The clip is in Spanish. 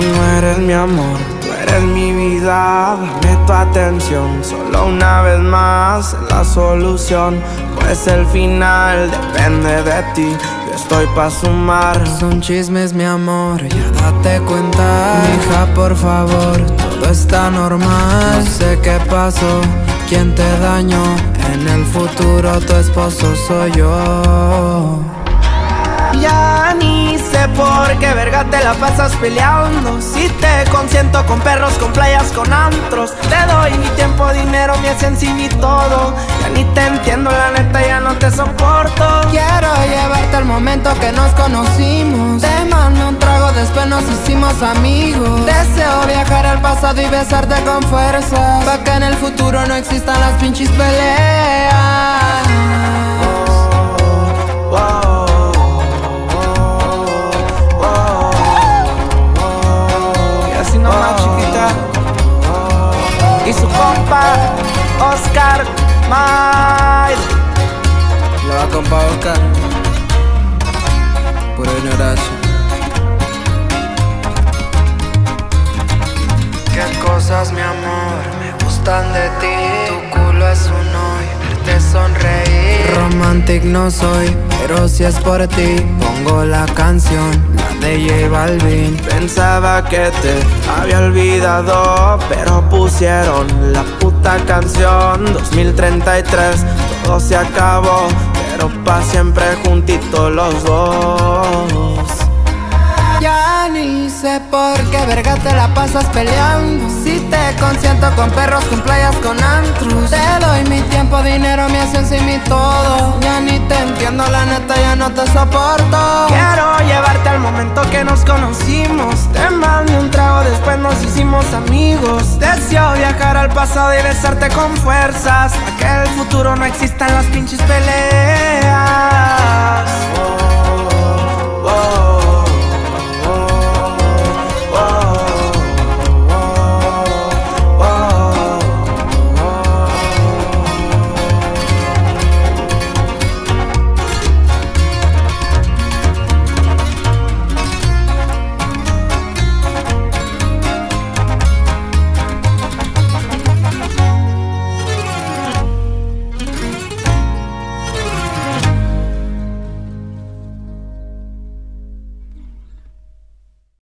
No eres mi amor, tú eres mi vida. Dame tu atención, solo una vez más la solución. Pues el final depende de ti Yo estoy pa' sumar. Son chismes mi amor, ya date cuenta. Hija por favor, todo está normal. Sé qué pasó, quién te dañó En el futuro tu esposo soy yo. Ya ni sé por qué verga te la pasas peleando. Si te consiento con perros, con playas, con antros. Te doy mi tiempo, dinero, mi esencia y mi todo. Ya ni te entiendo, la neta, ya no te soporto. Quiero llevarte al momento que nos conocimos. Te mando un trago, después nos hicimos amigos. Deseo viajar al pasado y besarte con fuerza. Pa' que en el futuro no existan las pinches peleas. Y su compa, Oscar Mail. Le va compa Oscar. Pura ignorancia. Qué cosas, mi amor, me gustan de ti. Tu culo es un hoy, verte sonreír. Romantic no soy, pero si es por ti, pongo la canción, de J Balvin. Pensaba que te había olvidado, pero pusieron la puta canción 2033, todo se acabó, pero pa' siempre juntitos los dos. Ya ni sé por qué verga te la pasas peleando. Si te consiento con perros, con playas, con antros. Te doy mi tiempo, dinero, mi esencia y mi todo. Ya la neta, ya no te soporto. Quiero llevarte al momento que nos conocimos. Te mandé un trago, después nos hicimos amigos. Deseo viajar al pasado y besarte con fuerzas. Para que el futuro no existan las pinches peleas.